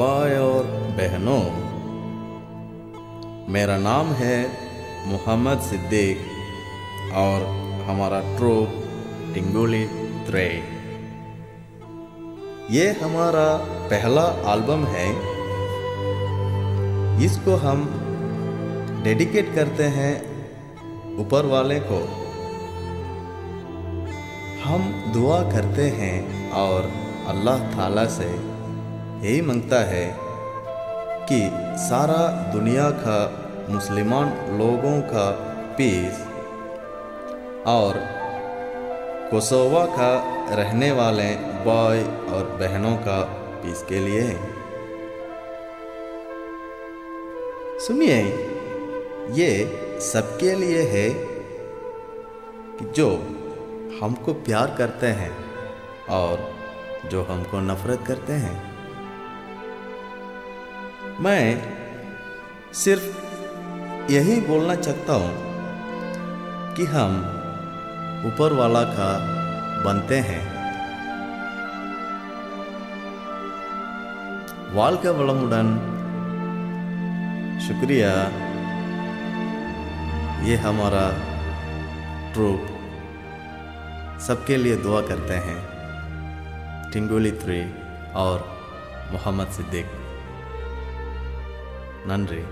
भाई और बहनों, मेरा नाम है मोहम्मद सिद्दीक और हमारा ट्रूप टिंगोली त्रे। ये हमारा पहला एल्बम है। इसको हम डेडिकेट करते हैं ऊपर वाले को। हम दुआ करते हैं और अल्लाह ताला से यही माँगता है कि सारा दुनिया का मुसलमान लोगों का पीस और कोसोवा का रहने वाले बॉय और बहनों का पीस के लिए सुनिए, ये सबके लिए है कि जो हमको प्यार करते हैं और जो हमको नफरत करते हैं। मैं सिर्फ यही बोलना चाहता हूँ कि हम ऊपर वाला का बनते हैं வாழ்க வளமுடன் शुक्रिया ये हमारा ट्रूप सबके लिए दुआ करते हैं टिंगोली थ्री और मोहम्मद सिद्दीक நன்றி.